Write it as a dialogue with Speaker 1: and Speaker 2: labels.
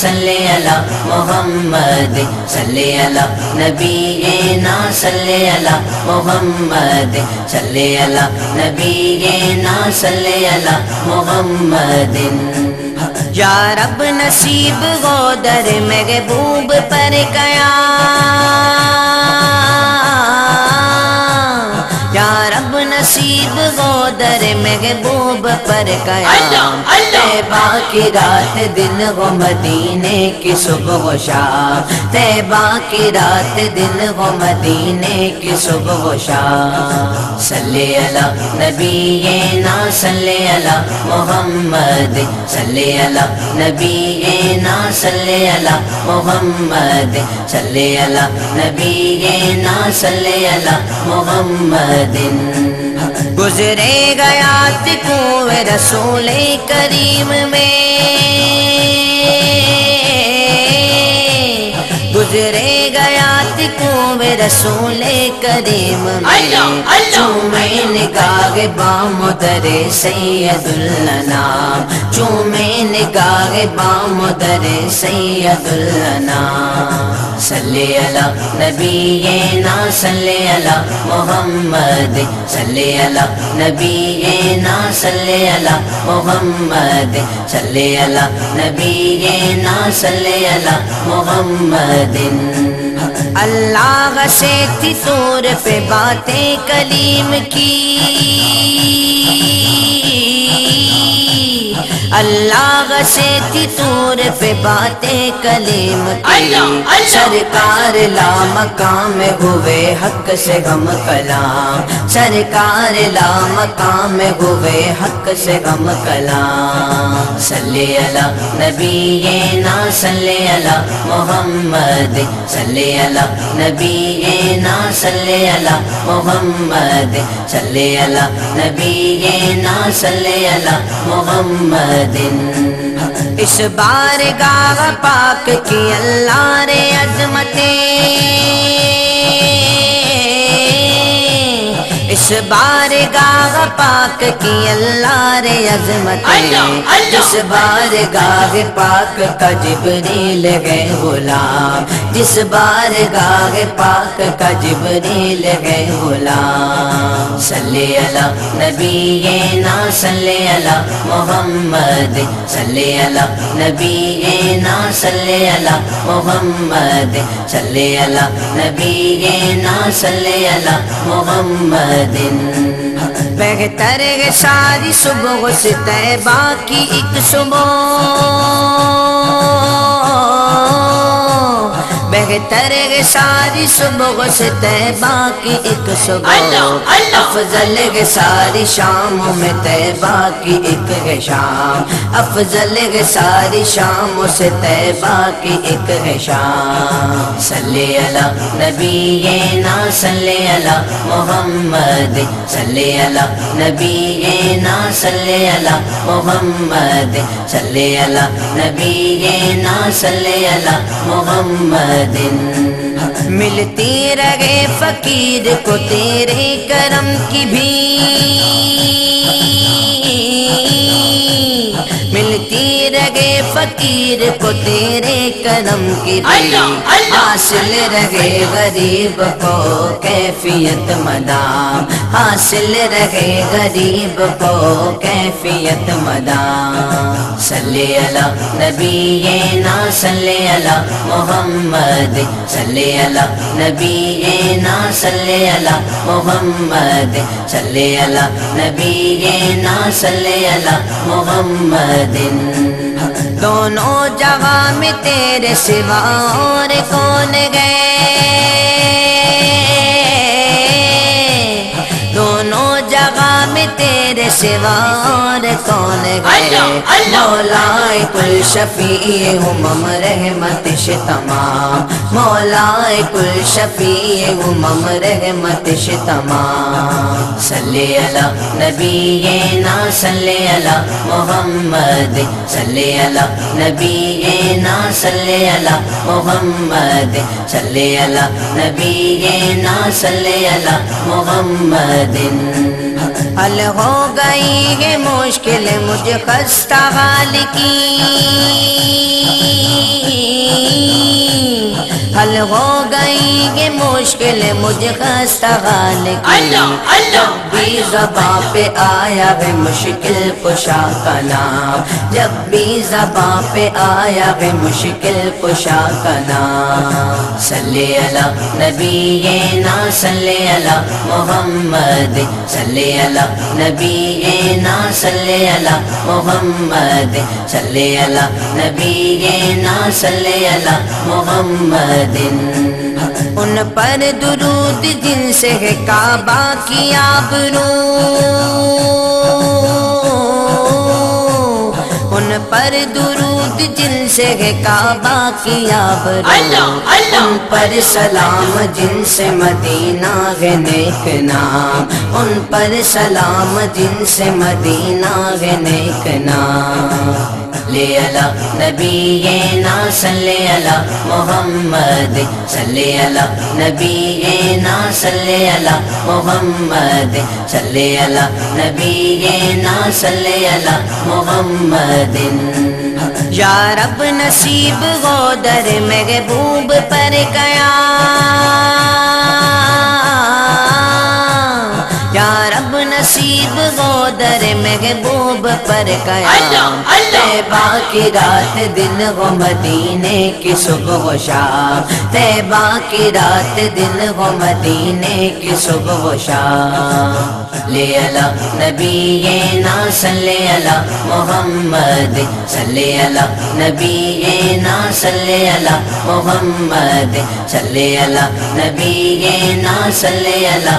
Speaker 1: صلی اللہ محمد، صلی اللہ نبی نا صلی اللہ محمد، صلی اللہ نبی نا صلی اللہ محمد۔ یا رب نصیب گو در محبوب پر گیا نصیب گو در محبوب پر
Speaker 2: اللہ۔
Speaker 1: تیبا کی رات دن وہ مدینے کی صبح و شام۔ تیبا کی رات دن وہ مدینے کی صبح و شام۔ صلی اللہ نبی نا صلی اللہ محمد۔ صلی اللہ نبی نا صلی اللہ محمد۔ صلی اللہ نبی نا صلی اللہ محمد۔ گزرے گیا کنویں رسول کریم میں۔ گزرے گیا کنویں رسول کریم میں۔ چومے نگاہ بام در سید النام چومے نگاہ بام در سید النام صلی اللہ نبی نا صلی اللہ، محمد صلی اللہ نبی نا صلی اللہ، محمد صلی اللہ نبی نا صلی اللہ، محمد۔ اللہ سے تھی طور پہ باتیں کلیم کی۔ اللہ سے تھی طور پہ باتیں کلیم کی۔ سرکار لا مقام ہوئے حق سے غم کلام۔ سرکار لا مقام ہوئے حق سے غم کلام۔ صلی اللہ نبی نا صلی اللہ محمد۔ صلی اللہ نبی نا صلی اللہ محمد۔ صلی اللہ نبی نا صلی اللہ محمد۔ اس بار گاہ پاک کی اللہ رے عظمتیں اس بار گاہ پاک کی اللہ رے عظمت۔ جس بار گاہ پاک کا جبریل گئے غلام جس بار گاہ پاک کا جبریل گئے غلام صلی اللہ نبی نا صلی اللہ محمد صلی اللہ نبی نا صلی اللہ محمد صلی اللہ نبی نا صلی اللہ محمد بہتر ہے ساری صبح سے طیبہ کی ایک صبح بہتر ساری صبح سے طیبہ کی ایک صبح۔ افضل ہے ساری شاموں میں طیبہ کی ایک شام۔ افضل ہے ساری شاموں سے طیبہ کی ایک شام۔ صلی اللہ نبی نا صلی اللہ محمد۔ صلی اللہ نبی نا صلی اللہ محمد۔ صلی اللہ نبی نا صلی اللہ محمد۔ ملتی رہے فقیر کو تیرے کرم کی بھی۔ ملتی رہے فقیر کو تیرے کرم کی۔ حاصل رہے غریب کو کیفیت مدام! حاصل رہے غریب کو کیفیت مدام! صلی اللہ نبی نا صلی اللہ محمد! صلی اللہ نبی نا صلی اللہ محمد! صلی اللہ نبی نا صلی اللہ محمد! دونوں جگہ میں تیرے سوا اور کون گئے؟ دونوں جگہ میں تیرے سوا اور کون گئے۔ مولا کل شفیع امم رحمت تمام مولا کل شفیع امم رحمت تمام صلی اللہ نبی نا صلی اللہ محمد۔ صلی اللہ نبی نا صلی اللہ محمد۔ صلی اللہ نبی نا صلی اللہ محمد۔ حل ہو گئی ہے مشکل مجھے خستہ حال کی۔ مشکل مجھے خستہ حال بھی زباں پہ آیا ہے مشکل کشا کا نام۔ جب بھی زباں پہ آیا ہے مشکل کشا کا نام۔ صلی اللہ نبی نا صلی اللہ محمد۔ صلی اللہ نبی نا صلی اللہ محمد۔ صلی اللہ نبی نا صلی اللہ محمد۔ ان پر درود جن سے ہے کعبہ کی آبرو ان پر درود جن سے ہے کعبہ کی آبرو ان پر سلام جن سے مدینہ ہے نیک نام۔ ان پر سلام جن سے مدینہ ہے نیک نام۔ لے اللہ، نبی نا صلی اللہ، محمد صلی اللہ، نبی نا صلی اللہ، محمد صلی اللہ، نبی نا صلی اللہ، محمد۔ یا رب نصیب ہو در محبوب پر گیا نصیب ہو در محبوب پر
Speaker 2: اللہ۔
Speaker 1: تیبا کی رات دن ہو مدینے کی صبح و شام۔ تیبا کی رات دن ہو مدینے کی صبح و شام۔ لے اللہ نبی نا صلی اللہ محمد۔ صلی اللہ نبی نا صلی اللہ محمد۔ صلی اللہ نبی نا صلی اللہ